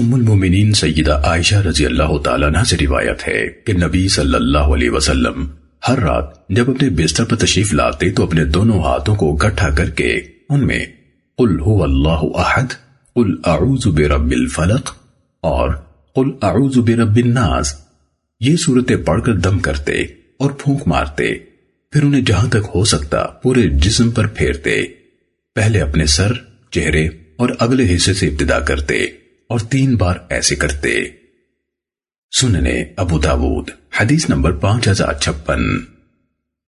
ام المومنین سیدہ عائشہ رضی اللہ تعالیٰ عنہ سے روایت ہے کہ نبی صلی اللہ علیہ وسلم ہر رات جب اپنے بستر پر تشریف لاتے تو اپنے دونوں ہاتھوں کو گٹھا کر کے ان میں قل هو اللہ احد، قل اعوذ برب الفلق اور قل اعوذ برب الناس۔ یہ صورتیں پڑھ کر دم کرتے اور پھونک مارتے، پھر انہیں جہاں تک ہو سکتا پورے جسم پر پھیرتے، پہلے اپنے سر، چہرے اور اگلے حصے سے ابتدا کرتے۔ اور تین بار ایسے کرتے۔ سننے ابو داود حدیث نمبر پانچ ہزار چھپن۔